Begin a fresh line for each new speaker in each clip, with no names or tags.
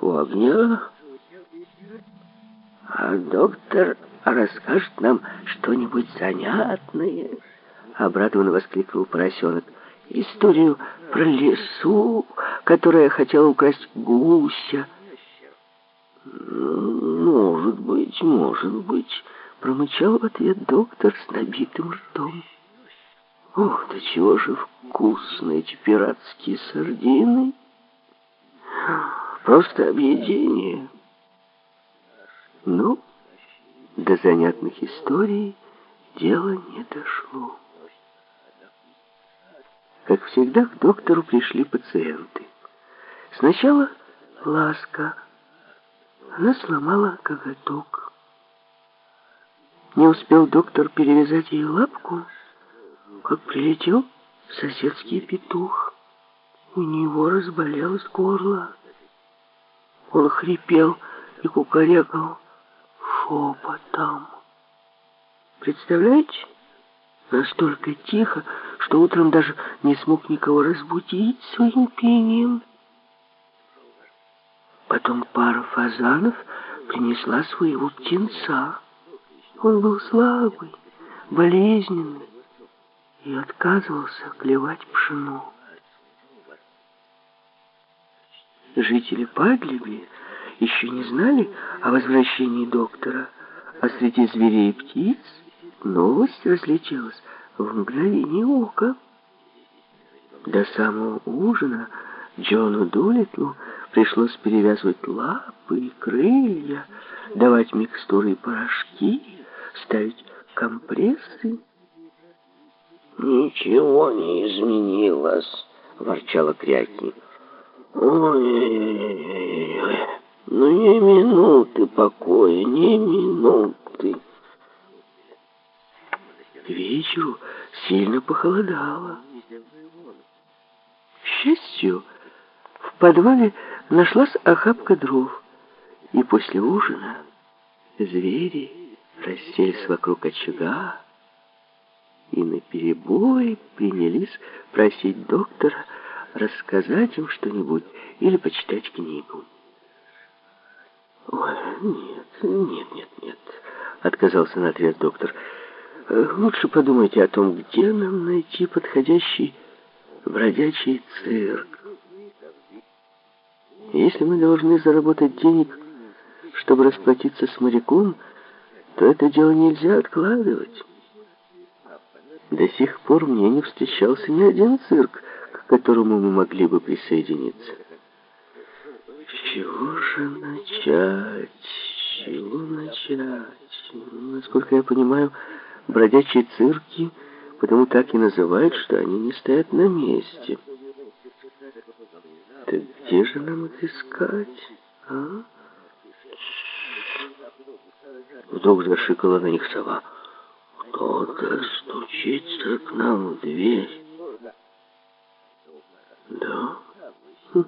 у огня, а доктор расскажет нам что-нибудь занятное, обрадованно воскликнул поросенок. Историю про лесу, которая хотела украсть гуся. «Может быть, может быть», — промычал в ответ доктор с набитым ртом. «Ох, да чего же вкусные эти пиратские сардины! Просто объедение!» Ну, до занятных историй дело не дошло. Как всегда, к доктору пришли пациенты. Сначала Ласка. Она сломала коготок. Не успел доктор перевязать ей лапку, как прилетел соседский петух. У него разболелось горло. Он хрипел и кукарекал шепотом. Представляете? Настолько тихо, что утром даже не смог никого разбудить своим пением. Потом пара фазанов принесла своего птенца. Он был слабый, болезненный и отказывался клевать пшено. Жители Падлиби еще не знали о возвращении доктора, а среди зверей и птиц новость разлетелась в мгновение ока. До самого ужина Джону Дулитлу пришлось перевязывать лапы и крылья, давать микстуры и порошки, ставить компрессы. «Ничего не изменилось», — ворчала Кряки. «Ой-ой-ой, ну ни минуты покоя, ни минуты». К вечеру сильно похолодало. К счастью, в подвале нашлась охапка дров, и после ужина звери расселись вокруг очага и наперебой принялись просить доктора рассказать им что-нибудь или почитать книгу. «Ой, нет, нет, нет, нет», — отказался на ответ доктор. «Лучше подумайте о том, где нам найти подходящий бродячий цирк. Если мы должны заработать денег, чтобы расплатиться с моряком, то это дело нельзя откладывать. До сих пор мне не встречался ни один цирк, к которому мы могли бы присоединиться. С чего же начать? С чего начать? Насколько я понимаю, бродячие цирки потому так и называют, что они не стоят на месте. Так где же нам их искать, а? Вдруг зашикала на них сова. Кто-то стучится к нам в дверь. Да? Хм,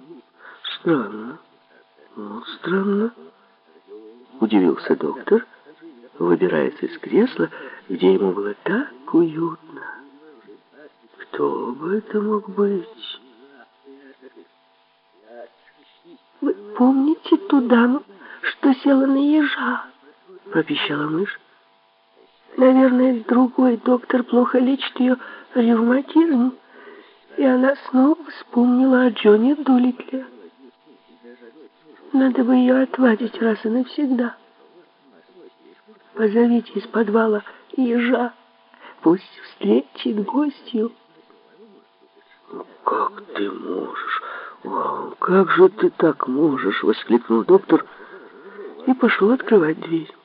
странно. Вот странно. Удивился доктор, выбираясь из кресла, где ему было так уютно. Кто бы это мог быть?
Вы помните ту даму, что села на ежа? Пропищала мышь. Наверное, другой доктор плохо лечит ее ревматизм, и она снова вспомнила о Джоне Дулитле. Надо бы ее отвадить раз и навсегда. Позовите из подвала ежа, пусть встретит гостью.
«Как ты можешь? О, как же ты так можешь?» — воскликнул доктор и пошел открывать дверь.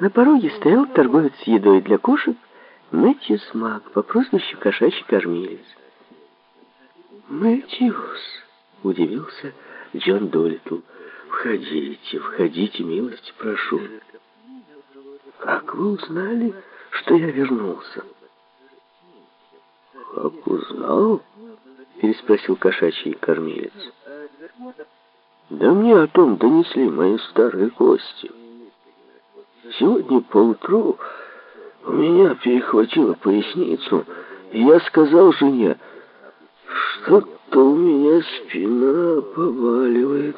На пороге стоял торговец едой для кошек Мэтью Смак по прозвищу Кошачий Кормилец. «Мэтьюс!» — удивился Джон Долитл. «Входите, входите, милости прошу». «Как вы узнали, что я вернулся?» «Как узнал?» — переспросил кошачий кормилец. «Да мне о том донесли мои старые кости. Сегодня поутру у меня перехватило поясницу, и я сказал жене, что что у меня спина побаливает.